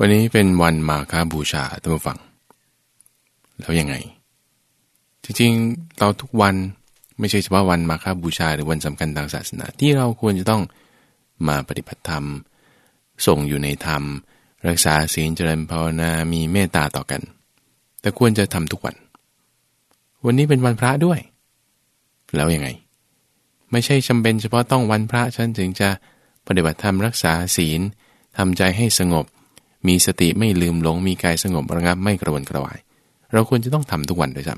วันนี้เป็นวันมาคาบูชาท่านผู้ฟัง แล้วยังไง จริงๆ เราทุกวันไม่ใช่เฉพาะวันมาคาบูชาหรือวันสำคัญทางศาสนา ที่เราควรจะต้องมาปฏิบัติธรรม ส่งอยู่ในธรรม รักษาศีลเจริญภาวนามีเมตตาต่อกัน แต่ควรจะทำทุกวัน วันนี้เป็นวันพระด้วย แล้วยังไง ไม่ใช่จำเป็นเฉพาะต้องวันพระฉันถึงจะปฏิบัติธรรมรักษาศีลทำใจให้สงบ มีสติไม่ลืมหลง มีกายสงบระงับไม่กระวนกระวาย เราควรจะต้องทำทุกวันด้วยซ้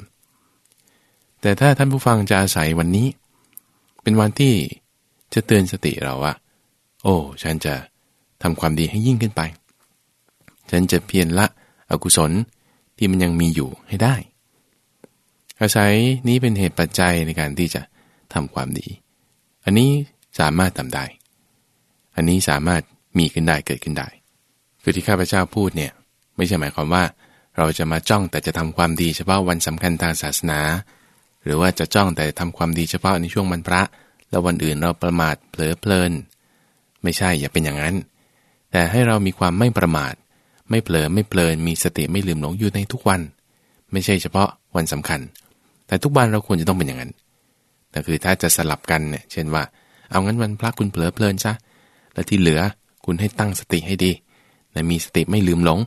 ำแต่ถ้าท่านผู้ฟังจะอาศัยวันนี้ เป็นวันที่จะเตือนสติเราว่า โอ้ ฉันจะทำความดีให้ยิ่งขึ้นไป ฉันจะเพียรละอกุศลที่มันยังมีอยู่ให้ได้ อาศัยนี้เป็นเหตุปัจจัยในการที่จะทำความดี อันนี้สามารถทำได้ อันนี้สามารถมีขึ้นได้เกิดขึ้นได้ คือที่ข้าพเจ้าพูดเนี่ยไม่ใช่หมายความว่า เราจะมาจ้องแต่จะทำความดีเฉพาะวันสำคัญทางศาสนา หรือว่าจะจ้องแต่ทำความดีเฉพาะในช่วงวันพระ แล้ววันอื่นเราประมาทเผลอเพลิน ไม่ใช่อย่าเป็นอย่างนั้น แต่ให้เรามีความไม่ประมาท ไม่เผลอไม่เพลิน มีสติไม่ลืมหลงอยู่ในทุกวัน ไม่ใช่เฉพาะวันสำคัญ แต่ทุกวันเราควรจะต้องเป็นอย่างนั้นแต่คือถ้าจะสลับกันเนี่ยเช่นว่า เอางั้นวันพระคุณเผลอเพลินซะแล้วที่เหลือคุณให้ตั้งสติให้ดี นะมีสติไม่ลืมหลง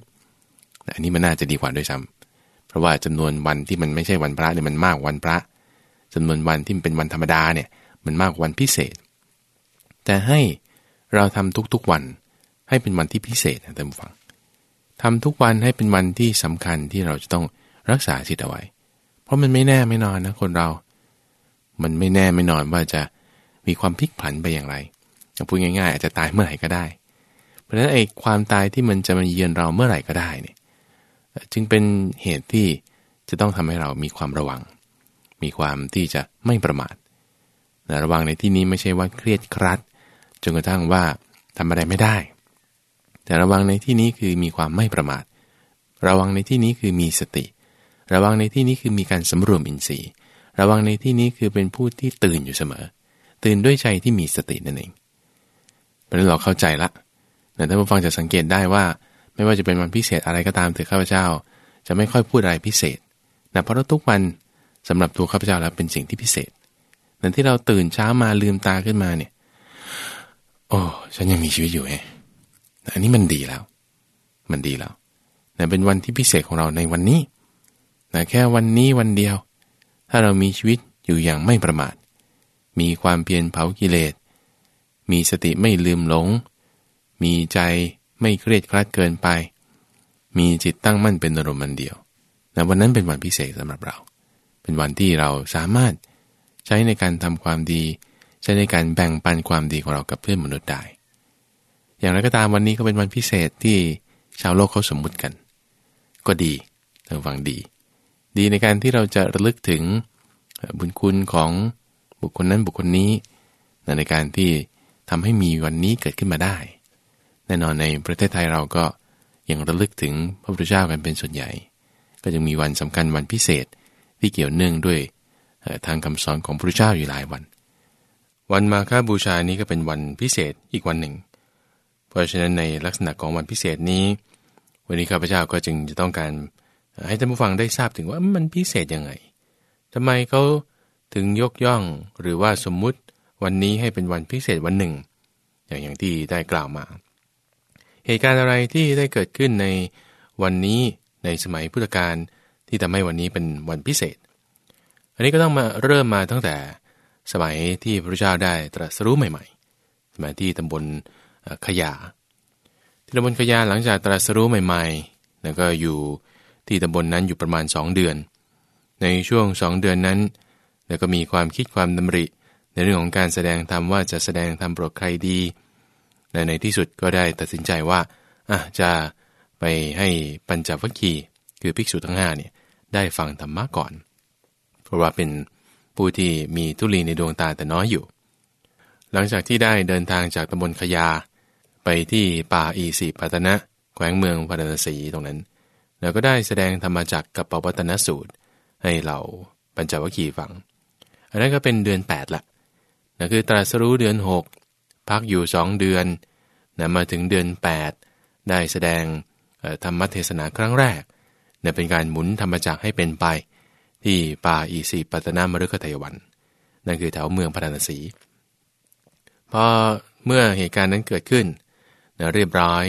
อันนี้มันน่าจะดีกว่าด้วยซ้ำเพราะว่าจำนวนวันที่มันไม่ใช่วันพระเนี่ยมันมากวันพระจำนวนวันที่มันเป็นวันธรรมดาเนี่ยมันมากวันพิเศษ แต่ให้เราทำทุกๆวัน ให้เป็นวันที่พิเศษนะท่านผู้ฟังทำทุกวันให้เป็นวันที่สำคัญที่เราจะต้องรักษาจิตเอาไว้ เพราะมันไม่แน่ไม่นอนนะคนเรา มันไม่แน่ไม่นอนว่าจะมีความพลิกผันไปอย่างไรพูดง่ายๆ อาจจะตายเมื่อไหร่ก็ได้ ราะฉะนั้นไอ้ความตายที่มันจะมาเยือนเราเมื่อไหร่ก็ได้เนี่ยจึงเป็นเหตุที่จะต้องทำให้เรามีความระวัง มีความที่จะไม่ประมาทระวังในที่นี้ไม่ใช่ว่าเครียดครัดจนกระทั่งว่าทำอะไรไม่ได้ แต่ระวังในที่นี้คือมีความไม่ประมาท ระวังในที่นี้คือมีสติ ระวังในที่นี้คือมีการสำรวมอินทรีย์ ระวังในที่นี้คือเป็นผู้ที่ตื่นอยู่เสมอ ตื่นด้วยใจที่มีสตินั่นเองเพราะนั้นเราเข้าใจละ แต่ท่านผู้ฟังจะสังเกตได้ว่า ไม่ว่าจะเป็นวันพิเศษอะไรก็ตามเถอะข้าพเจ้า จะไม่ค่อยพูดอะไรพิเศษนะเพราะทุกวันสำหรับตัวข้าพเจ้าแล้วเป็นสิ่งที่พิเศษนั่ที่เราตื่นเช้ามาลืมตาขึ้นมาเนี่ย โอ้ฉันยังมีชีวิตอยู่ไงอันนี้มันดีแล้ว มันดีแล้วนะเป็นวันที่พิเศษของเราในวันนี้นะแค่วันนี้วันเดียว ถ้าเรามีชีวิตอยู่อย่างไม่ประมาท มีความเพียรเผากิเลส มีสติไม่ลืมหลง มีใจไม่เครียดคลัดเกินไป มีจิตตั้งมั่นเป็นอารมณ์มันเดียวนะวันนั้นเป็นวันพิเศษสำหรับเรา เป็นวันที่เราสามารถใช้ในการทำความดี ใช้ในการแบ่งปันความดีของเรากับเพื่อนมนุษย์ได้ อย่างไรก็ตามวันนี้ก็เป็นวันพิเศษที่ชาวโลกเขาสมมุติกัน ก็ดีทางฟังดี ดีในการที่เราจะระลึกถึงบุญคุณของบุคคลนั้นบุคคลนี้ ในการที่ทำให้มีวันนี้เกิดขึ้นมาได้ แน่นอนในประเทศไทยเราก็ยังระลึกถึงพระพุทธเจ้ากันเป็นส่วนใหญ่ ก็จะมีวันสำคัญวันพิเศษที่เกี่ยวเนื่องด้วยทางคำสอนของพระพุทธเจ้าอยู่หลายวัน วันมาฆบูชานี้ก็เป็นวันพิเศษอีกวันหนึ่ง เพราะฉะนั้นในลักษณะของวันพิเศษนี้ วันนี้ข้าพเจ้าก็จึงจะต้องการให้ท่านผู้ฟังได้ทราบถึงว่ามันพิเศษยังไงทำไมเขาถึงยกย่องหรือว่าสมมุติวันนี้ให้เป็นวันพิเศษวันหนึ่ง อย่างอย่างที่ได้กล่าวมา เหตุการณ์อะไรที่ได้เกิดขึ้นในวันนี้ในสมัยพุทธกาลที่ทำให้วันนี้เป็นวันพิเศษ อันนี้ก็ต้องมาเริ่มมาตั้งแต่สมัยที่พระเจ้าได้ตรัสรู้ใหม่ๆ สมัยที่ตำบลขยา ที่ตำบลขยาหลังจากตรัสรู้ใหม่ๆแล้วก็อยู่ที่ตำบลนนั้นอยู่ประมาณ 2 เดือน ในช่วง 2 เดือนนั้น แล้วก็มีความคิดความดำริ ในเรื่องของการแสดงธรรมว่าจะแสดงธรรมโปรดใครดี ในในที่สุดก็ได้ตัดสินใจว่าอะจะไปให้ปัญจวัคคีย์คือภิกษุทั้งห้าเนี่ยได้ฟังธรรมะก่อน เพราะว่าเป็นผู้ที่มีทุลีในดวงตาแต่น้อยอยู่ หลังจากที่ได้เดินทางจากตำบลขยา ไปที่ป่าอีสีปัตนะ แขวงเมืองพาราณสีตรงนั้น แล้วก็ได้แสดงธรรมจักกับปวัตนสูตร ให้เหล่าปัญจวัคคีย์ฟัง อันนั้นก็เป็นเดือน 8ละนั่นคือตรัสรู้เดือน 6 พักอยู่2เดือนนะมาถึงเดือน 8 ได้แสดงธรรมเทศนาครั้งแรกนี่ยเป็นการหมุนธรรมจักรให้เป็นไป ที่ป่าอีสีปัตนามฤคทยวัน นั่นคือแถวเมืองพาราณสีพอเมื่อเหตุการณ์นั้นเกิดขึ้นนะเรียบร้อย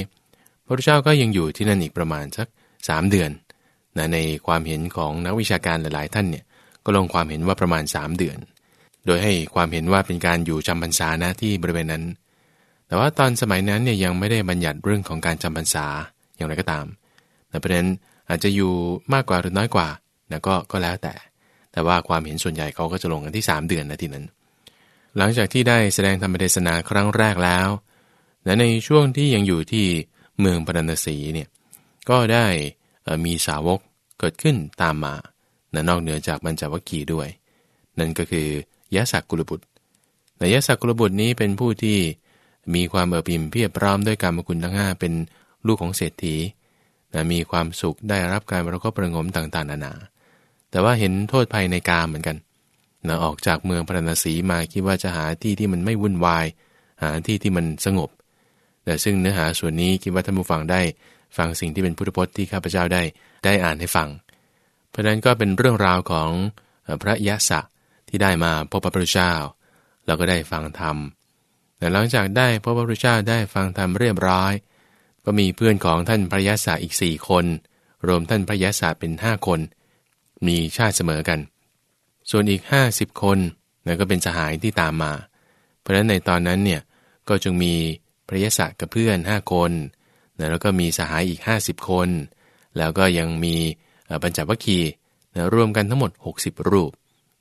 พระพุทธเจ้าก็ยังอยู่ที่นั่นอีกประมาณสักสามเดือนนะในความเห็นของนักวิชาการหลาย ๆ ท่านเนี่ยก็ลงความเห็นว่าประมาณ 3 เดือน โดยให้ความเห็นว่าเป็นการอยู่จำพรรษานะที่บริเวณนั้น แต่ว่าตอนสมัยนั้นเนี่ยยังไม่ได้บัญญัติเรื่องของการจำพรรษาอย่างไรก็ตามนะเพราะนั้นอาจจะอยู่มากกว่าหรือน้อยกว่านะก็ก็แล้วแต่ แต่ว่าความเห็นส่วนใหญ่เขาก็จะลงกันที่ 3 เดือนนะที่นั้น หลังจากที่ได้แสดงธรรมเทศนาครั้งแรกแล้วและในช่วงที่ยังอยู่ที่เมืองปรณสีเนี่ยก็ได้มีสาวกเกิดขึ้นตามมานะนอกเหนือจากบรรจวัคคีด้วย นั่นก็คือ ยะสักกุลบุตรแต่ยะสักกุลบุตรนี้เป็นผู้ที่มีความเอิบอิ่มเพียบพร้อมด้วยการมคุณทั้งห้าเป็นลูกของเศรษฐีนะมีความสุขได้รับการประคบประงมต่างๆนานา แต่ว่าเห็นโทษภัยในกามเหมือนกันนะออกจากเมืองพระนศีมาคิดว่าจะหาที่ที่มันไม่วุ่นวาย หาที่ที่มันสงบ แต่ซึ่งเนื้อหาส่วนนี้คิดว่าท่านผู้ฟังได้ฟังสิ่งที่เป็นพุทธพจน์ที่ข้าพเจ้าได้ได้อ่านให้ฟัง เพราะนั้นก็เป็นเรื่องราวของพระยะสะ ที่ได้มาพบพระพุทธเจ้าเราก็ได้ฟังธรรมแต่หลังจากได้พบพระพุทธเจ้าได้ฟังธรรมเรียบร้อย ก็มีเพื่อนของท่านพระยะสะอีกสี่คน รวมท่านพระยะสะเป็นห้าคน มีชาติเสมอกัน ส่วนอีกห้าสิบคนนั่นก็เป็นสหายที่ตามมา เพราะฉะนั้นในตอนนั้นเนี่ยก็จึงมีพระยะสะกับเพื่อนห้าคนแล้วก็มีสหายอีก 50 คน แล้วก็ยังมีปัญจวัคคีย์รวมกันทั้งหมด 60 รูป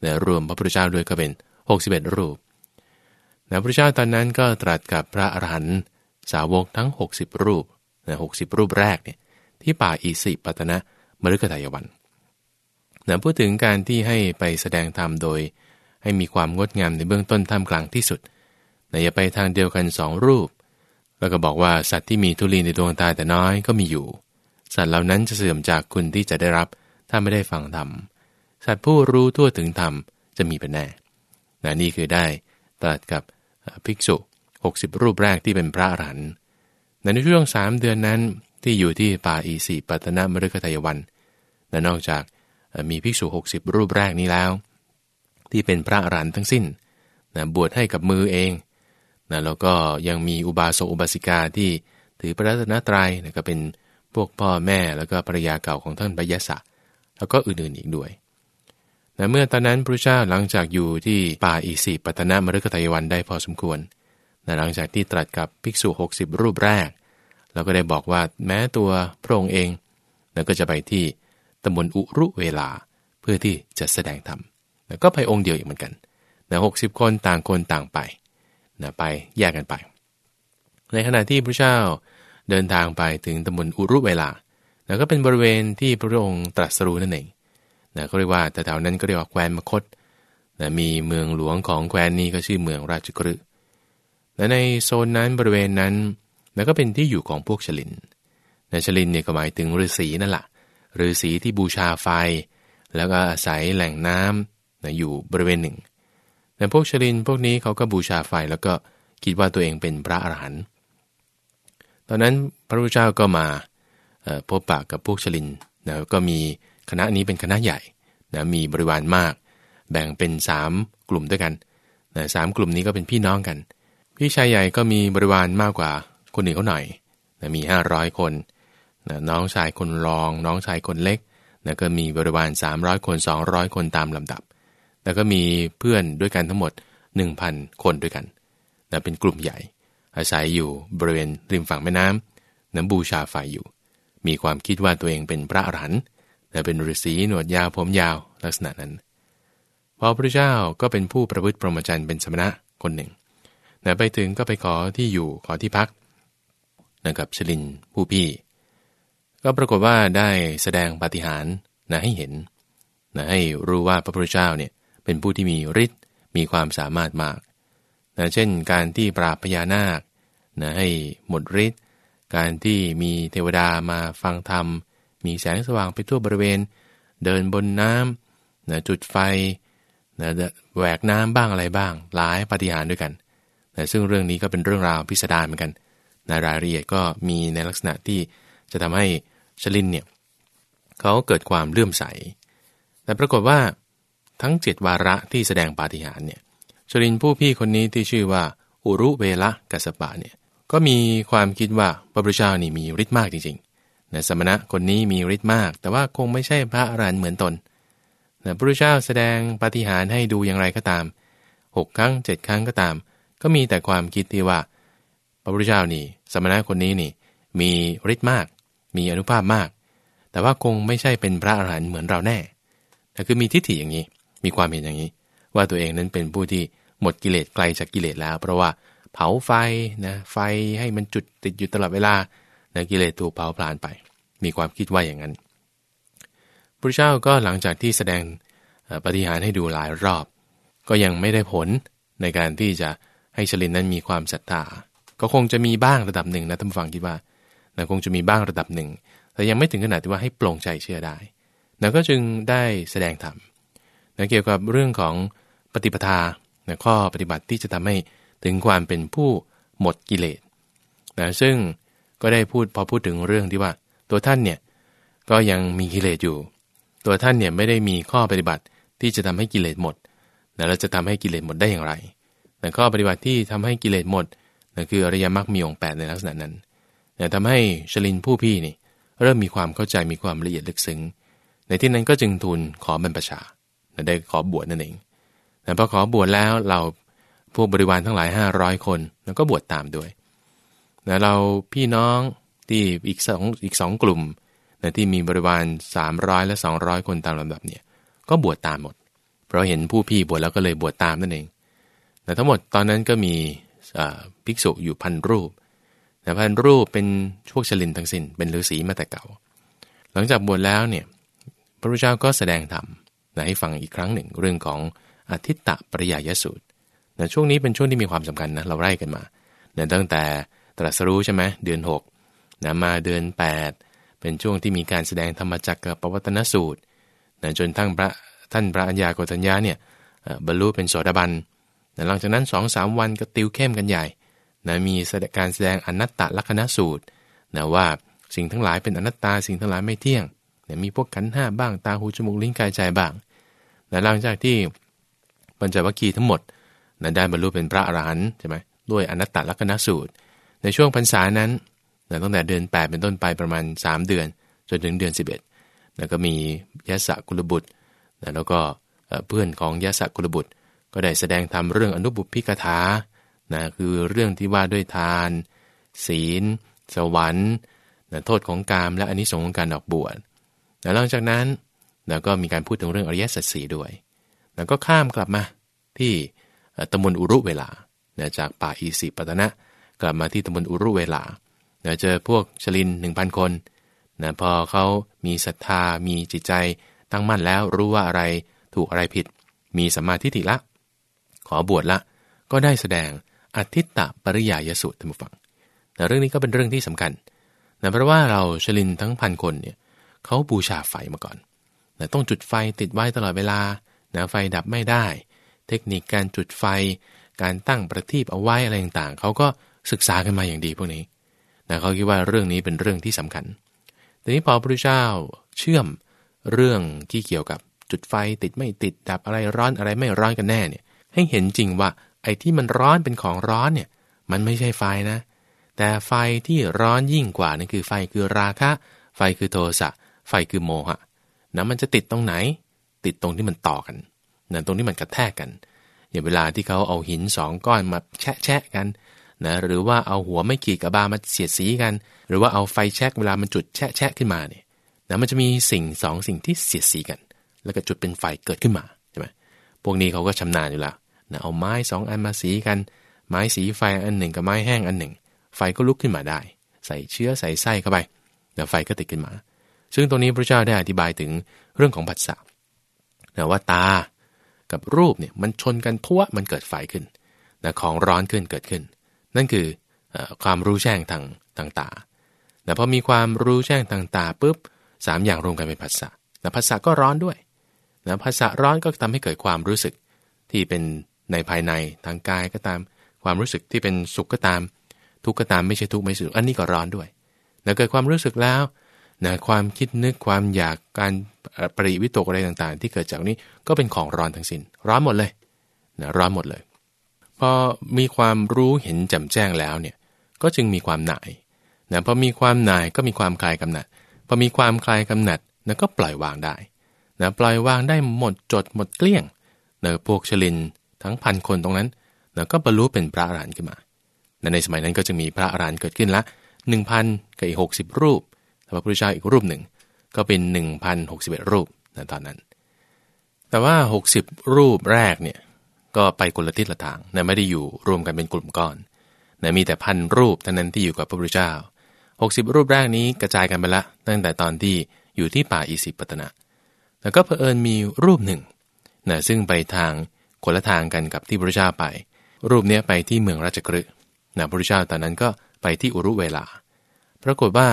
นะรวมพระพุทธเจ้าด้วยก็เป็น 61 รูปนะพระพุทธเจ้าตอนนั้นก็ตรัสกับพระอรหันต์สาวกทั้ง 60 รูปนะ60รูปแรกเนี่ยที่ป่าอีสิปัตนะมฤคทายวันนะพูดถึงการที่ให้ไปแสดงธรรมโดย ให้มีความงดงามในเบื้องต้นท่ามกลางที่สุดนะอย่าไปทางเดียวกันสองรูป แล้วก็บอกว่าสัตว์ที่มีทุลีในดวงตาแต่น้อยก็มีอยู่ สัตว์เหล่านั้นจะเสื่อมจากคุณที่จะได้รับถ้าไม่ได้ฟังธรรม สัตว์ผู้รู้ทั่วถึงธรรมจะมีเป็นแน่นะนี่คือได้ตรัสกับภิกษุ 60 รูปแรกที่เป็นพระอรหันต์ในช่วงสามเดือนนั้นที่อยู่ที่ป่าอีสีปัตนมฤคทายวันและนอกจากมีภิกษุ 60 รูปแรกนี้แล้ว ที่เป็นพระอรหันต์ทั้งสิ้นนะบวชให้กับมือเองนะแล้วก็ยังมีอุบาสกอุบาสิกาที่ถือพระรัตนตรัยนะก็เป็นพวกพ่อแม่แล้วก็ภรรยาเก่าของท่านพระยศะแล้วก็อื่นๆอีกด้วย นะเมื่อตอนนั้นพระเจ้าหลังจากอยู่ที่ป่าอีสีปัตนามฤคทายวันได้พอสมควรนะหลังจากที่ตรัสกับภิกษุ 60 รูปแรก เราก็ได้บอกว่าแม้ตัวพระองค์เองนะก็จะไปที่ตำบลอุรุเวลาเพื่อที่จะแสดงธรรมแล้วก็ไปองค์เดียวอีกเหมือนกันนะหกสิบคนต่างคนต่างไปนะไปแยกกันไป ในขณะที่พระเจ้าเดินทางไปถึงตำบลอุรุเวลานะก็เป็นบริเวณที่พระองค์ตรัสรู้นั่นเอง นะเขาเรียกว่าแต่แถวนั้นก็เรียกว่าแคว้นมคตนะมีเมืองหลวงของแคว้นนี้ก็ชื่อเมืองราชกฤห์และในโซนนั้นบริเวณนั้นนะก็เป็นที่อยู่ของพวกชลินนะชลินเนี่ยก็หมายถึงฤาษีนั่นแหละฤาษีที่บูชาไฟ แล้วก็อาศัยแหล่งน้ำนะอยู่บริเวณหนึ่งแต่พวกชลินพวกนี้เขาก็บูชาไฟแล้วก็คิดว่าตัวเองเป็นพระอรหันต์ตอนนั้นพระพุทธเจ้าก็มาพบปะกับพวกชลินนะก็มี คณะนี้เป็นคณะใหญ่นะมีบริวารมาก แบ่งเป็น 3 กลุ่มด้วยกันนะสามกลุ่มนี้ก็เป็นพี่น้องกัน พี่ชายใหญ่ก็มีบริวารมากกว่าคนอื่นเขาหน่อยนะมี 500 คนนะน้องชายคนรอง น้องชายคนเล็กนะก็มีบริวาร 300 คน 200 คนตามลำดับ แล้วก็มีเพื่อนด้วยกันทั้งหมด 1,000 คนด้วยกันนะเป็นกลุ่มใหญ่ อาศัยอยู่บริเวณริมฝั่งแม่น้ำน้ำบูชาไฟอยู่ มีความคิดว่าตัวเองเป็นพระอรหันต์ และเป็นฤาษีหนวดยาวผมยาวลักษณะนั้นพอพระเจ้าก็เป็นผู้ประพฤติปรมจันเป็นสมณะคนหนึ่งนะไปถึงก็ไปขอที่อยู่ขอที่พักนะกับชลินผู้พี่ ก็ปรากฏว่าได้แสดงปาฏิหาริย์นะให้เห็นนะให้รู้ว่าพระพุทธเจ้าเนี่ยเป็นผู้ที่มีฤทธิ์มีความสามารถมากนะเช่นการที่ปราบพญานาคนะให้หมดฤทธิ์การที่มีเทวดามาฟังธรรม มีแสงสว่างไปทั่วบริเวณ เดินบนน้ำนะจุดไฟนะแหวกน้ำบ้างอะไรบ้าง หลายปฏิหารด้วยกันนะซึ่งเรื่องนี้ก็เป็นเรื่องราวพิสดารเหมือนกันนะรายละเอียดก็มีในลักษณะที่จะทำให้ชลินเนี่ยเขาเกิดความเลื่อมใส แต่ปรากฏว่าทั้งเจ็ดวาระที่แสดงปาฏิหาริย์เนี่ยชลินผู้พี่คนนี้ที่ชื่อว่าอุรุเวละกัสปะเนี่ยก็มีความคิดว่าพระพุทธเจ้านี่มีฤทธิ์มากจริงๆ นะสมณะคนนี้มีฤทธิ์มาก แต่ว่าคงไม่ใช่พระอรหันต์เหมือนตนนะพระพุทธเจ้าแสดงปาฏิหาริย์ให้ดูอย่างไรก็ตามหกครั้งเจ็ดครั้งก็ตาม ก็มีแต่ความคิดที่ว่า พระพุทธเจ้านี่ สมณะคนนี้นี่ มีฤทธิ์มาก มีอนุภาพมาก แต่ว่าคงไม่ใช่เป็นพระอรหันต์เหมือนเราแน่แต่คือมีทิฏฐิอย่างนี้ มีความเห็นอย่างนี้ ว่าตัวเองนั้นเป็นผู้ที่หมดกิเลสไกลจากกิเลสแล้ว เพราะว่าเผาไฟนะไฟให้มันจุดติดอยู่ตลอดเวลา นะกิเลสถูกเผาผลาญไป มีความคิดว่าอย่างนั้นพระเจ้าก็หลังจากที่แสดงปฏิหารให้ดูหลายรอบ ก็ยังไม่ได้ผลในการที่จะให้ชลินนั้นมีความศรัทธาก็คงจะมีบ้างระดับหนึ่งนะท่านฟังคิดว่านะคงจะมีบ้างระดับหนึ่ง แต่ยังไม่ถึงขนาดที่ว่าให้ปลงใจเชื่อได้นะก็จึงได้แสดงธรรมนะเกี่ยวกับเรื่องของปฏิปทานะข้อปฏิบัติที่จะทำให้ถึงความเป็นผู้หมดกิเลสนะซึ่ง ก็ได้พูดพอพูดถึงเรื่องที่ว่า ตัวท่านเนี่ยก็ยังมีกิเลสอยู่ ตัวท่านเนี่ยไม่ได้มีข้อปฏิบัติที่จะทำให้กิเลสหมดนะเราจะทำให้กิเลสหมดได้อย่างไรนะข้อปฏิบัติที่ทำให้กิเลสหมดนะคืออริยมรรคมีองค์แปดในลักษณะนั้นนะทำให้ชลินผู้พี่นี่เริ่มมีความเข้าใจมีความละเอียดลึกซึ้ง ในที่นั้นก็จึงทูลขอบรรพชานะได้ขอบวชนั่นเองนะพอขอบวชแล้วเราพวกบริวารทั้งหลาย 500 คนแล้วก็บวชตามด้วย นะเราพี่น้องที่อีกสองอีกสองกลุ่มนะที่มีบริวาร300 และ 200 คนตามลำดับเนี่ยก็บวชตามหมด เพราะเห็นผู้พี่บวชแล้วก็เลยบวชตามนั่นเองแต่ทั้งหมดตอนนั้นก็มีภิกษุอยู่พันรูปแต่พันรูปเป็นพวกชลินทั้งสิน้นเป็นฤาษีมาแต่เก่า หลังจากบวชแล้วเนี่ยพระพุทธเจ้าก็แสดงธรรมให้ฟังอีกครั้งหนึ่งเรื่องของอธิตตปริยายสูตรนะช่วงนี้เป็นช่วงที่มีความสำคัญนะเราไล่กันมาเนี่ตั้งแต่ ตรัสรู้ใช่ไหมเดือน6นะมาเดือน 8 เป็นช่วงที่มีการแสดงธรรมจักรกับปวัตนสูตรนะจนทั้งพระท่านพระัญญาโกตัญญาเนี่ยบรรลุเป็นโสดาบันนะหลังจากนั้น2อสวันก็ติวเข้มกันใหญ่นะมีการแสดงอนัตตลักษณสูตรนะว่าสิ่งทั้งหลายเป็นอนัตตาสิ่งทั้งหลายไม่เที่ยงนะมีพวกขันห้าบ้างตาหูจมูกลิ้นกายใจบ้างนะหลังจากที่ปัญจวัคคีย์ทั้งหมดนะได้บรรลุเป็นพระอรหันต์ใช่ไหมด้วยอนัตตลักษณสูตร ในช่วงพรรษานั้นนะตั้งแต่เดือน 8 เป็นต้นไปประมาณ 3 เดือน จนถึงเดือน 11 แล้วก็มียะสะกุลบุตรนะแล้วก็เพื่อนของยะสะกุลบุตร ก็ได้แสดงธรรมเรื่องอนุบุพิกถานะคือเรื่องที่ว่าด้วยทาน ศีล สวรรค์นะโทษของกามและอนนิสงส์ของการออกบวชนะหลังจากนั้นนะก็มีการพูดถึงเรื่องอริยสัจสีด้วยแล้วก็ข้ามกลับมาที่ตำบลอุรุเวลาจากป่าอีสีปัตนะ กลับมาที่ตำบลอุรุเวลาเจอพวกชลินหนึ่งพันคนนะพอเขามีศรัทธา มีจิตใจตั้งมั่นแล้วรู้ว่าอะไรถูกอะไรผิด มีสัมมาทิฏฐิละ ขอบวชละ ก็ได้แสดงอธิตตปริยายสูตรท่านผู้ฟังแต่เรื่องนี้ก็เป็นเรื่องที่สำคัญนะเพราะว่าเราชลินทั้งพันคนเนี่ยเขาบูชาไฟมาก่อนนะต้องจุดไฟติดไว้ตลอดเวลานะไฟดับไม่ได้ เทคนิคการจุดไฟ การตั้งประทีปเอาไว้อะไรต่างๆเขาก็ ศึกษากันมาอย่างดีพวกนี้นะเขาคิดว่าเรื่องนี้เป็นเรื่องที่สำคัญ ทีนี้พอพระพุทธเจ้าเชื่อมเรื่องที่เกี่ยวกับจุดไฟติดไม่ติดดับอะไรร้อนอะไรไม่ร้อนกันแน่เนี่ยให้เห็นจริงว่าไอ้ที่มันร้อนเป็นของร้อนเนี่ยมันไม่ใช่ไฟนะ แต่ไฟที่ร้อนยิ่งกว่านั่นคือไฟคือราคะ ไฟคือโทสะไฟคือโมหะนะมันจะติดตรงไหน ติดตรงที่มันต่อกันนะตรงที่มันกระแทกกันอย่างเวลาที่เขาเอาหินสองก้อนมาแชะแชะกัน นะหรือว่าเอาหัวไม่ขีดกับบามาเสียดสีกัน หรือว่าเอาไฟแช็กเวลามันจุดแชะแชะขึ้นมาเนี่ยนะมันจะมีสิ่งสองสิ่งที่เสียดสีกัน แล้วก็จุดเป็นไฟเกิดขึ้นมาใช่ไหมพวกนี้เขาก็ชำนาญอยู่แล้วนะเอาไม้สองอันมาสีกัน ไม้สีไฟอันหนึ่งกับไม้แห้งอันหนึ่ง ไฟก็ลุกขึ้นมาได้ ใส่เชื้อใส่ไส้เข้าไปแล้วไฟก็ติดขึ้นมา ซึ่งตรงนี้พระเจ้าได้อธิบายถึงเรื่องของผัสสะนะว่าตากับรูปเนี่ยมันชนกันพัวมันเกิดไฟขึ้นนะของร้อนขึ้นเกิดขึ้น นั่นคือความรู้แจ้งทางทางตา แต่พอมีความรู้แจ้งทางตาปุ๊บสามอย่างรวมกันเป็นภาษาแต่ภาษาก็ร้อนด้วยนะภาษาร้อนก็ทำให้เกิดความรู้สึกที่เป็นในภายในทางกายก็ตาม ความรู้สึกที่เป็นสุขก็ตาม ทุกข์ก็ตามไม่ใช่ทุกข์ไม่สุขอันนี้ก็ร้อนด้วยแล้วเกิดความรู้สึกแล้วนะความคิดนึกความอยากการปริวิตกอะไรต่างๆ ที่เกิดจากนี้ก็เป็นของร้อนทั้งสิน้นร้อนหมดเลยนะร้อนหมดเลย พอมีความรู้เห็นแจ่มแจ้งแล้วเนี่ยก็จึงมีความหน่ายนะพอมีความหน่ายก็มีความคลายกำหนัดพอมีความคลายกำหนัดนะก็ปล่อยวางได้นะปล่อยวางได้หมดจดหมดเกลี้ยงนะพวกชลินทั้งพันคนตรงนั้นนะก็บรรลุเป็นพระอรหันต์ขึ้นมาในสมัยนั้นก็จะมีพระอรหันต์เกิดขึ้นละหนึ่งพันกับอีกหกสิบรูปพระพุทธเจ้าอีกรูปหนึ่ง ก็เป็นหนึ่งพันหกสิบเอ็ดรูปนะตอนนั้น แต่ว่าหกสิบรูปแรกเนี่ย ก็ไปคนละทิศละทางนะไม่ได้อยู่รวมกันเป็นกลุ่มก้อนนะมีแต่พันรูปเท่านั้นที่อยู่กับพระพุทธเจ้าหกสิบรูปแรกนี้กระจายกันไปละตั้งแต่ตอนที่อยู่ที่ป่าอิสิปตนะแล้วก็เผอิญมีรูปหนึ่งนะซึ่งไปทางคนละทางกันกับที่พระเจ้าไป รูปนี้ไปที่เมืองราชกฤห์นะพระเจ้าตอนนั้นก็ไปที่อุรุเวลา ปรากฏว่า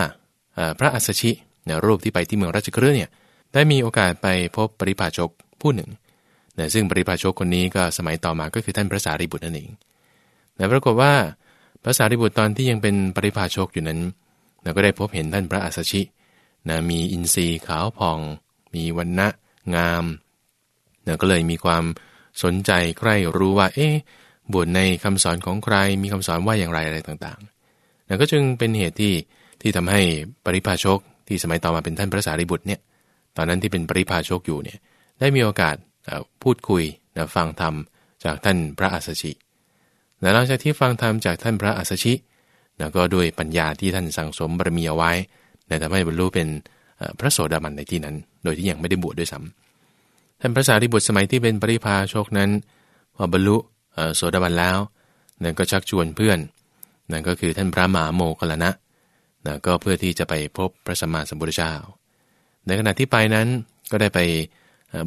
พระอัสชินะรูปที่ไปที่เมืองราชกฤห์เนี่ยได้มีโอกาสไปพบปริพาชกผู้หนึ่ง นะซึ่งปริพาชกคนนี้ก็สมัยต่อมาก็คือท่านพระสารีบุตรนั่นเองนะปรากฏว่าพระสารีบุตรตอนที่ยังเป็นปริพาชกอยู่นั้นนะก็ได้พบเห็นท่านพระอัสชินะมีอินทรีย์ขาวผ่อง มีวันณะงามนะก็เลยมีความสนใจใคร่รู้ว่า เอ๊ะบวชในคำสอนของใคร มีคำสอนว่าอย่างไรอะไรต่างๆนะก็จึงเป็นเหตุที่ที่ทำให้ปริพาชกที่สมัยต่อมาเป็นท่านพระสารีบุตรเนี่ย ตอนนั้นที่เป็นปริพาชกอยู่เนี่ย ได้มีโอกาส พูดคุยนะฟังธรรมจากท่านพระอัสสชิหลังจากที่ฟังธรรมจากท่านพระอัสสชินะก็ด้วยปัญญาที่ท่านสั่งสมบารมีเอาไว้นะทำให้บรรลุเป็นพระโสดาบันในที่นั้น โดยที่ยังไม่ได้บวชดด้วยซ้ำท่านพระสารีบุตรสมัยที่เป็นปริพาชกนั้นพอบรรลุโสดาบันแล้วนั่นก็ชักชวนเพื่อนนั่นก็คือท่านพระมหาโมคลนะนะก็เพื่อที่จะไปพบพระสัมมาสัมพุทธเจ้า ในขณะที่ไปนั้นก็ได้ไป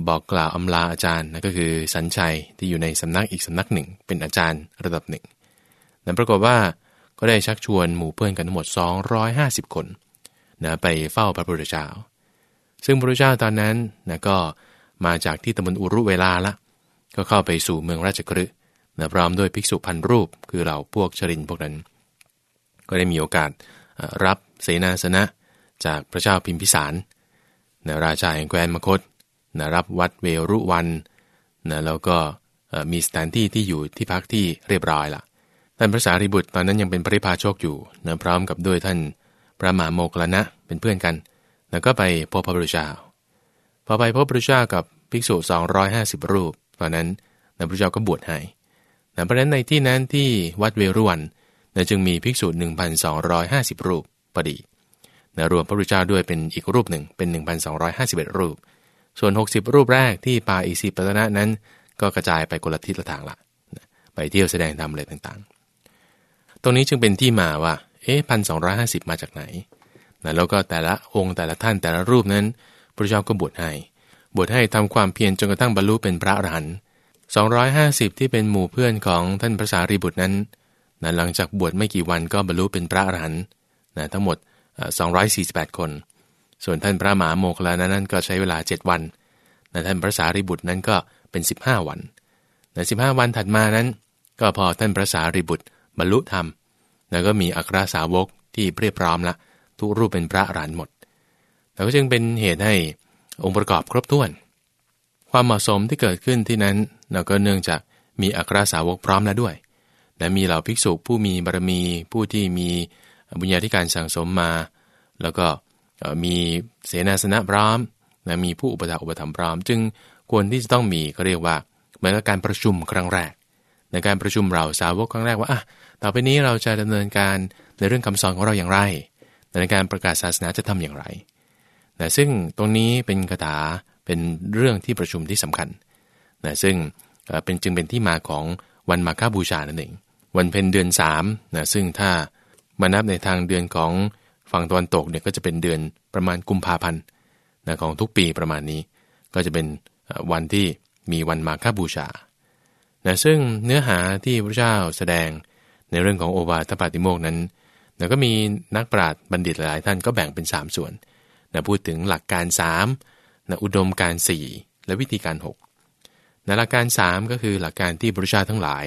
บอกกล่าวอำลาอาจารย์นั่นก็คือสัญชัยที่อยู่ในสำนักอีกสำนักหนึ่ง เป็นอาจารย์ระดับหนึ่งนั้นปรากฏว่าก็ได้ชักชวนหมู่เพื่อนกันทั้งหมด 250 คนนะไปเฝ้าพระพุทธเจ้า ซึ่งพระพุทธเจ้าตอนนั้นนะก็มาจากที่ตำบลอุรุเวลาละ ก็เข้าไปสู่เมืองราชกฤห์นะพร้อมด้วยภิกษุพันรูป คือเราพวกชรินพวกนั้น ก็ได้มีโอกาสรับเสนาสนะจากพระเจ้าพิมพิสารนะราชาแห่งแคว้นมคต นะรับวัดเวรุวันนะแล้วก็มีสถานที่ที่อยู่ที่พักที่เรียบร้อยละท่านพระสารีบุตรตอนนั้นยังเป็นปริพาโชคอยู่นะพร้อมกับด้วยท่านพระมหาโมกลนะเป็นเพื่อนกัน แล้วก็ไปพบพระพุทธเจ้าพอไปพบพระพุทธเจ้ากับภิกษุ 250 รูป ตอนนั้นพระพุทธเจ้าก็บวชให้นะเพราะนั้นในที่นั้นที่วัดเวรุวันนะจึงมีภิกษุ 1,250 รูปพอดีนะรวมพระพุทธเจ้าด้วยเป็นอีกรูปหนึ่งเป็น 1,251 รูป ส่วน 60 รูปแรกที่ป่าอิสิปตนะนั้น ก็กระจายไปคนละทิศละทางละนะไปเที่ยวแสดงธรรมอะไรต่างๆ ตรงนี้จึงเป็นที่มาว่า เอ๊ะพันสองมาจากไหนนะแล้วก็แต่ละองค์แต่ละท่านแต่ละรูปนั้น พระเจ้าก็บวชให้ บวชให้ทำความเพียรจนกระทั่งบรรลุเป็นพระอรหันต์250 ที่เป็นหมู่เพื่อนของท่านพระสารีบุตรนั้นนะหลังจากบวชไม่กี่วันก็บรรลุเป็นพระอรหันต์นะทั้งหมด 248 คน ส่วนท่านพระมหาโมคลานั้นก็ใช้เวลา 7 วันนะท่านพระสารีบุตรนั้นก็เป็น 15 วันนะ15วันถัดมานั้น ก็พอท่านพระสารีบุตรบรรลุธรรม แล้วก็มีอัครสาวกที่เรียบพร้อมละทุกรูปเป็นพระอรหันต์หมดแต่ก็จึงเป็นเหตุให้องค์ประกอบครบถ้วน ความเหมาะสมที่เกิดขึ้นที่นั้นเราก็เนื่องจากมีอัครสาวกพร้อมแล้วด้วย และมีเหล่าภิกษุผู้มีบารมีผู้ที่มีบุญญาธิการสั่งสมมา แล้วก็ มีเสนาสนะพร้อมนะมีผู้อุปถัมภ์อุปถัมภ์พร้อม จึงควรที่จะต้องมีก็เรียกว่าเหมือนกับการประชุมครั้งแรก ในการประชุมเราสาวกครั้งแรกว่าอะต่อไปนี้เราจะดำเนินการในเรื่องคำสอนของเราอย่างไรในการประกาศศาสนาจะทำอย่างไรนะซึ่งตรงนี้เป็นคาถาเป็นเรื่องที่ประชุมที่สำคัญนะซึ่งเป็นจึงเป็นที่มาของวันมาฆบูชานั่นเองวันเพ็ญเดือน3นะซึ่งถ้ามานับในทางเดือนของ ฝั่งตะวันตกเนี่ยก็จะเป็นเดือนประมาณกุมภาพันธ์นะของทุกปีประมาณนี้ ก็จะเป็นวันที่มีวันมาฆบูชานะซึ่งเนื้อหาที่พระเจ้าแสดงในเรื่องของโอวาทปาติโมกนั้นนะก็มีนักปราชญ์บัณฑิตหลายท่านก็แบ่งเป็น 3 ส่วนนะพูดถึงหลักการ3นะอุดมการ 4 และวิธีการ6นะหลักการ 3 ก็คือหลักการที่พระเจ้าทั้งหลาย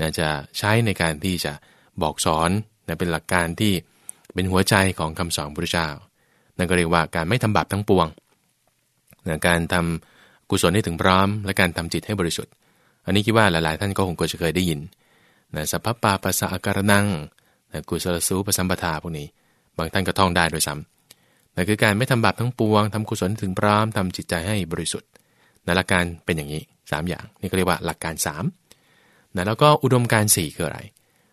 นะจะใช้ในการที่จะบอกสอนนะเป็นหลักการที่ เป็นหัวใจของคำสอนพระเจ้า นั่นก็เรียกว่าการไม่ทำบาปทั้งปวงนะการทำกุศลให้ถึงพร้อม และการทำจิตให้บริสุทธิ์ อันนี้คิดว่าหลายๆ ท่านก็คงจะเคยได้ยินนะสัพพปาปัสสะอาการนังนะกุศลสูปสัมปทาพวกนี้ บางท่านก็ท่องได้โดยซ้ำนั่นคือการไม่ทำบาปทั้งปวงทำกุศลถึงพร้อมทำจิตใจให้บริสุทธิ์นะหลักการเป็นอย่างนี้ 3 อย่าง นี่ก็เรียกว่าหลักการ3นะแล้วก็อุดมการ4คืออะไร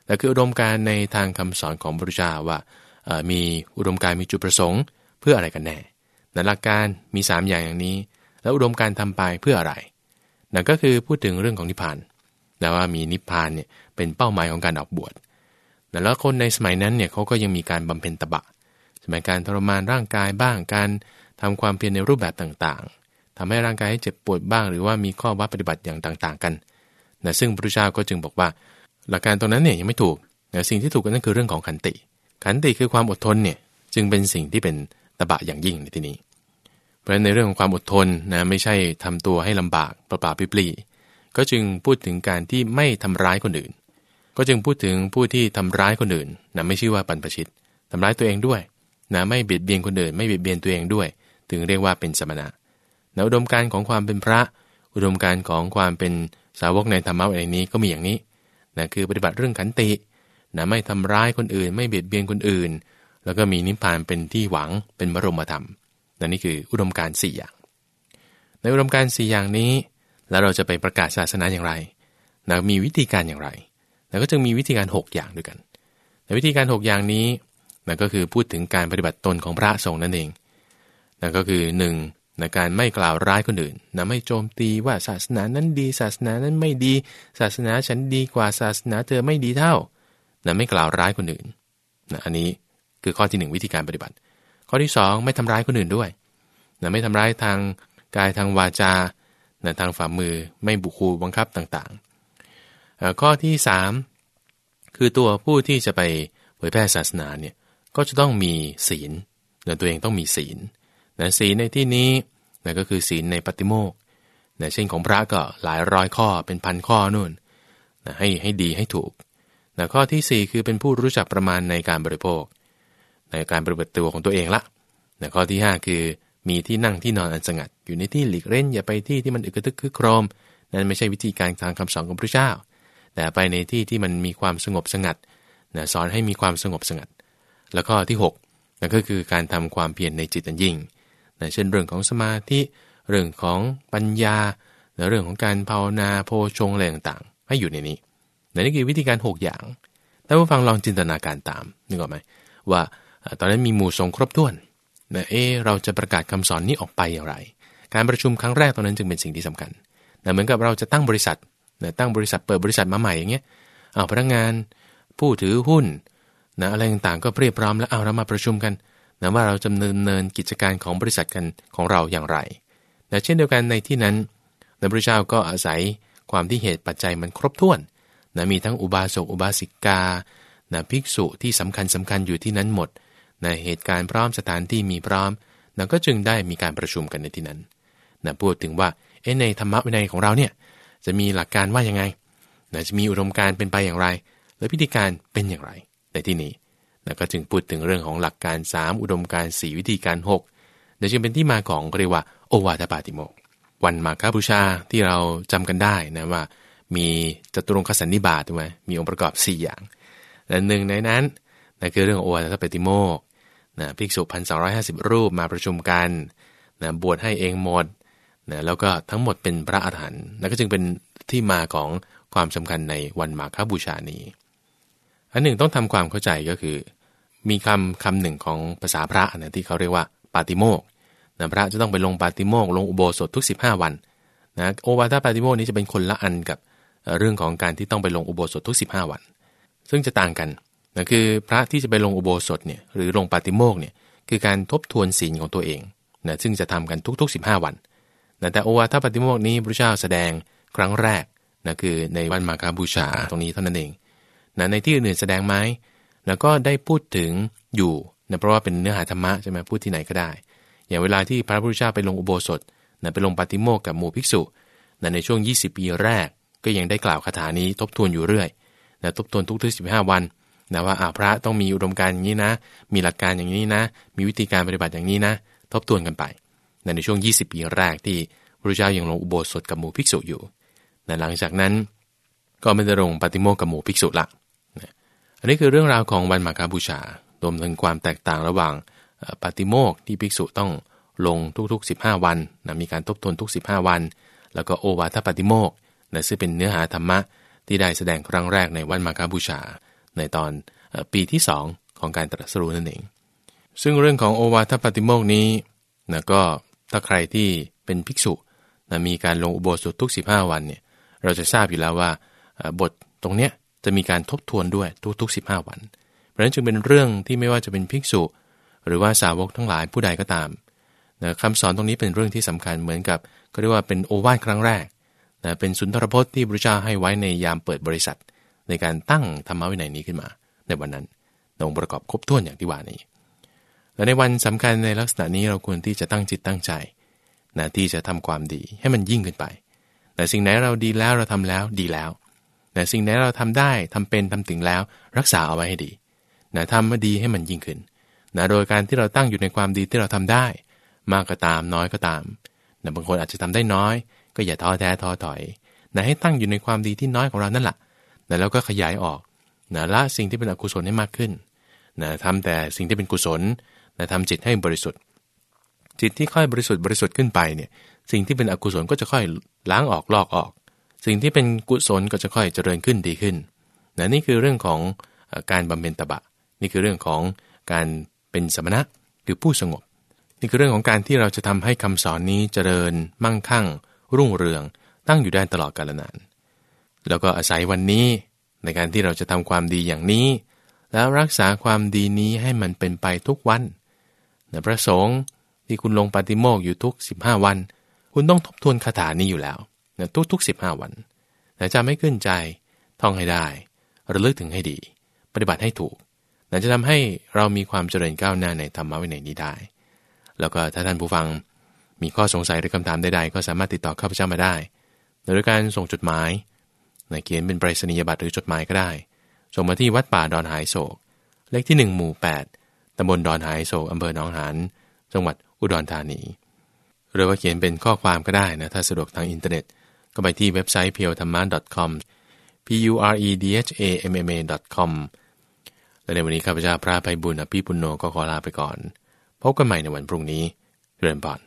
นั่นคืออุดมการในทางคำสอนของพระพุทธเจ้าว่า มีอุดมการมีจุดประสงค์ เพื่ออะไรกันแน่นหลักการมี 3 อย่างอย่างนี้ แล้วอุดมการทำไปเพื่ออะไรนั่นก็คือพูดถึงเรื่องของนิพพานนะว่ามีนิพพานเนี่ยเป็นเป้าหมายของการออกบวชแล้วคนในสมัยนั้นเนี่ยเขาก็ยังมีการบำเพ็ญตบะ สมัยการทรมานร่างกายบ้างการทำความเพียรในรูปแบบต่างๆทำให้ร่างกายให้เจ็บปวดบ้าง หรือว่ามีข้อวัดปฏิบัติอย่างต่างๆ กันนะซึ่งพระพุทธเจ้าก็จึงบอกว่า หลักการตรงนั้นเนี่ยยังไม่ถูกนะสิ่งที่ถูกก็นั่นคือเรื่องของขันติ ขันติคือความอดทนเนี่ยจึงเป็นสิ่งที่เป็นตบะอย่างยิ่งในที่นี้ เพราะฉะนั้นในเรื่องของความอดทนนะไม่ใช่ทำตัวให้ลำบากเปล่าๆปลีก็จึงพูดถึงการที่ไม่ทำร้ายคนอื่น ก็จึงพูดถึงผู้ที่ทำร้ายคนอื่นนะไม่ชื่อว่าปันประชิตทำร้ายตัวเองด้วยนะไม่เบียดเบียนคนอื่นไม่เบียดเบียนตัวเองด้วย ถึงเรียกว่าเป็นสมณะนะอุดมการของความเป็นพระ อุดมการของความเป็นสาวกในธรรมะในนี้ก็มีอย่างนี้นะคือปฏิบัติเรื่องขันติ นะไม่ทำร้ายคนอื่น ไม่เบียดเบียนคนอื่น แล้วก็มีนิพพานเป็นที่หวังเป็นบรมธรรมนั่นนี่คืออุดมการ4อย่าง ในอุดมการ4อย่างนี้ แล้วเราจะไปประกาศศาสนาอย่างไรนะมีวิธีการอย่างไร แล้วก็จะมีวิธีการ 6 อย่างด้วยกัน ในวิธีการ 6 อย่างนี้นั่นก็คือพูดถึงการปฏิบัติตนของพระสงฆ์นั่นเองนั่นก็คือ1ในการไม่กล่าวร้ายคนอื่นนะไม่โจมตีว่าศาสนานั้นดี ศาสนานั้นไม่ดี ศาสนาฉันดีกว่าศาสนาเธอไม่ดีเท่า นะไม่กล่าวร้ายคนอื่นนะอันนี้คือข้อที่ 1 วิธีการปฏิบัติ ข้อที่ 2 ไม่ทำร้ายคนอื่นด้วยนะไม่ทำร้ายทางกายทางวาจานะทางฝ่ามือไม่บุคูบังคับต่างๆ ข้อที่ 3 คือตัวผู้ที่จะไปเผยแพร่ศาสนาเนี่ยก็จะต้องมีศีลนะตัวเองต้องมีศีลนะศีลในที่นี้นะก็คือศีลในปฏิโมกนะเช่นของพระก็หลายร้อยข้อเป็นพันข้อนู่นนะให้ให้ดีให้ถูก นะข้อที่ 4 คือเป็นผู้รู้จักประมาณในการบริโภค ในการปฏิบัติตัวของตัวเองละนะข้อที่ 5 คือมีที่นั่งที่นอนอันสงัด อยู่ในที่หลีกเล่นอย่าไปที่ที่มันอึกทึกคึกโครม นั่นไม่ใช่วิธีการทางคำสอนของพระเจ้า แต่ไปในที่ที่มันมีความสงบสงัดนะสอนให้มีความสงบสงัด แล้วก็ที่6นั่นก็คือการทำความเพียรในจิตอันยิ่งนะเช่นเรื่องของสมาธิ เรื่องของปัญญาเรื่องของการภาวนาโพชงอะไรต่างๆ ให้อยู่ในนี้ นี่คือวิธีการ 6 อย่างท่านผู้ฟังลองจินตนาการตามนึกออกไหมว่าตอนนั้นมีหมู่สงครบถ้วนนะเอเราจะประกาศคำสอนนี้ออกไปอย่างไร การประชุมครั้งแรกตอนนั้นจึงเป็นสิ่งที่สำคัญนะเหมือนกับเราจะตั้งบริษัทนะตั้งบริษัทเปิดบริษัทมาใหม่อย่างเงี้ยเอาพนักงานผู้ถือหุ้นนะอะไรต่างๆก็เรียบพร้อมแล้วเอาเรามาประชุมกันนะว่าเราจะดำเนินกิจการของบริษัทกันของเราอย่างไรนะเช่นเดียวกันในที่นั้นพระพุทธเจ้าก็อาศัยความที่เหตุปัจจัยมันครบถ้วน นะมีทั้งอุบาสกอุบาสิกานะภิกษุที่สำคัญสำคัญอยู่ที่นั้นหมดนะเหตุการณ์พร้อมสถานที่มีพร้อมนะก็จึงได้มีการประชุมกันในที่นั้นนะพูดถึงว่าเอในธรรมะวินัยของเราเนี่ยจะมีหลักการว่ายังไงนะจะมีอุดมการเป็นไปอย่างไร และพิธีการเป็นอย่างไรในที่นี้นะก็จึงพูดถึงเรื่องของหลักการ 3 อุดมการ 4 วิธีการ6นะจึงเป็นที่มาของเรียกว่าโอวาทปาติโมกวันมาคาบูชาที่เราจำกันได้นะว่า มีจตุรงคสันนิบาตถูกไหมมีองค์ประกอบ 4 อย่างและหนึ่งในนั้นนั่นคือเรื่องโอวาทปฏิโมกนะภิกษุพันสองรูปมาประชุมกันนะบวชให้เองหมดนะแล้วก็ทั้งหมดเป็นพระอาหารหันต์นั่นก็จึงเป็นที่มาของความสำคัญในวันมาฆบูชานี้ อันหนึ่งต้องทำความเข้าใจก็คือ มีคำคำหนึ่งของภาษาพระนะที่เขาเรียกว่าปาติโมกนะพระจะต้องไปลงปาติโมกลงอุโบสถทุก 15 วันนะโอวาทปาติโมกนี้จะเป็นคนละอันกับ เรื่องของการที่ต้องไปลงอุโบสถทุก 15 วัน ซึ่งจะต่างกันนะคือพระที่จะไปลงอุโบสถเนี่ยหรือลงปาติโมกเนี่ยคือการทบทวนศีลของตัวเองนะซึ่งจะทำกันทุกๆ 15 วันนะแต่โอวาทปาติโมกนี้พระเจ้าแสดงครั้งแรกนะคือในวันมาคาบูชาตรงนี้เท่านั้นเองนะในที่อื่นแสดงไหมแล้วก็ได้พูดถึงอยู่นะเพราะว่าเป็นเนื้อหาธรรมะใช่ไหมพูดที่ไหนก็ได้ อย่างเวลาที่พระพุทธเจ้าไปลงอุโบสถนะไปลงปาติโมกกับหมู่ภิกษุนะในช่วง 20 ปีแรก ก็ยังได้กล่าวคาถานี้ทบทวนอยู่เรื่อยนะทบทวนทุกๆ15วันนะว่าอาพระต้องมีอุดมการอย่างนี้นะ มีหลักการอย่างนี้นะ มีวิธีการปฏิบัติอย่างนี้นะ ทบทวนกันไปในช่วง 20 ปีแรกที่พระเจ้ายังลงอุโบสถกับหมู่ภิกษุอยู่นะหลังจากนั้นก็ไม่ได้ลงปฏิโมกกับหมู่ภิกษุละนะอันนี้คือเรื่องราวของวันมาคาบูชารวมถึงความแตกต่างระหว่างปฏิโมกที่ภิกษุต้องลงทุกๆ 15 วันนะมีการทบทวนทุก 15 วัน แล้วก็โอวาทปฏิโมก นะซึ่งเป็นเนื้อหาธรรมะที่ได้แสดงครั้งแรกในวันมาคาบูชา ในตอนปีที่ 2 ของการตรัสรู้นั่นเอง ซึ่งเรื่องของโอวาทปฏิโมกนี้นะก็ถ้าใครที่เป็นภิกษุนะมีการลงอุโบสถทุก 15 วันเนี่ยเราจะทราบอยู่แล้วว่าบทตรงเนี้ยจะมีการทบทวนด้วยทุกๆ 15 วัน เพราะฉะนั้นจึงเป็นเรื่องที่ไม่ว่าจะเป็นภิกษุ หรือว่าสาวกทั้งหลายผู้ใดก็ตามนะคำสอนตรงนี้เป็นเรื่องที่สำคัญเหมือนกับก็เรียกว่าเป็นโอวาทครั้งแรก นะเป็นสุนทรพจน์ที่พระเจ้าให้ไว้ในยามเปิดบริษัท ในการตั้งธรรมวินัยนี้ขึ้นมา ในวันนั้นองประกอบครบถ้วนอย่างที่ว่านี้ และในวันสำคัญในลักษณะนี้เราควรที่จะตั้งจิตตั้งใจนะที่จะทำความดีให้มันยิ่งขึ้นไป แต่สิ่งไหนเราดีแล้วเราทำแล้วดีแล้ว แต่สิ่งไหนเราทำได้ทำเป็นทำถึงแล้ว รักษาเอาไว้ให้ดีนะทำมาดีให้มันยิ่งขึ้นนะโดยการที่เราตั้งอยู่ในความดีที่เราทำได้ มากก็ตามน้อยก็ตามนะบางคนอาจจะทำได้น้อย ก็อย่าท้อแท้ท้อถอยนะให้ตั้งอยู่ในความดีที่น้อยของเรานั่นแหละนะแล้วก็ขยายออกนะละสิ่งที่เป็นอกุศลให้มากขึ้นนะทำแต่สิ่งที่เป็นกุศลนะทำจิตให้บริสุทธิ์ จิตที่ค่อยบริสุทธิ์บริสุทธิ์ขึ้นไปเนี่ย สิ่งที่เป็นอกุศลก็จะค่อยล้างออกลอกออก สิ่งที่เป็นกุศลก็จะค่อยเจริญขึ้นดีขึ้นนะนี่คือเรื่องของการบำเพ็ญตบะ นี่คือเรื่องของการเป็นสมณะคือผู้สงบ นี่คือเรื่องของการที่เราจะทำให้คำสอนนี้เจริญมั่งคั่ง รุ่งเรืองตั้งอยู่ได้ตลอดกาลนาน แล้วก็อาศัยวันนี้ในการที่เราจะทำความดีอย่างนี้ แล้วรักษาความดีนี้ให้มันเป็นไปทุกวันในพระสงฆ์ที่คุณลงปฏิโมกอยู่ทุก 15 วัน คุณต้องทบทวนคาถานี้อยู่แล้วนะทุกทุก15 วันนะจะไม่ขึ้นใจท่องให้ได้ ระลึกถึงให้ดี ปฏิบัติให้ถูกนะจะทำให้เรามีความเจริญก้าวหน้าในธรรมะวินัยนี้ได้ แล้วก็ถ้าท่านผู้ฟัง มีข้อสงสัยหรือคำถามใดๆ ก็สามารถติดต่อข้าพเจ้ามาได้โดยการส่งจดหมายเขียนเป็นไปรษณียบัตรหรือจดหมายก็ได้ ส่งมาที่วัดป่าดอนหายโศก เลขที่ 1 หมู่ 8ตำบลดอนหายโศกอำเภอหนองหานจังหวัดอุดรธานี หรือว่าเขียนเป็นข้อความก็ได้นะ ถ้าสะดวกทางอินเทอร์เน็ต ก็ไปที่เว็บไซต์ p u r e t h a m m a com p u r e d h a m m a com และในวันนี้ข้าพเจ้าพระไปบุญอภิปุโนก็ขอลาไปก่อน พบกันใหม่ในวันพรุ่งนี้ เรียนบอน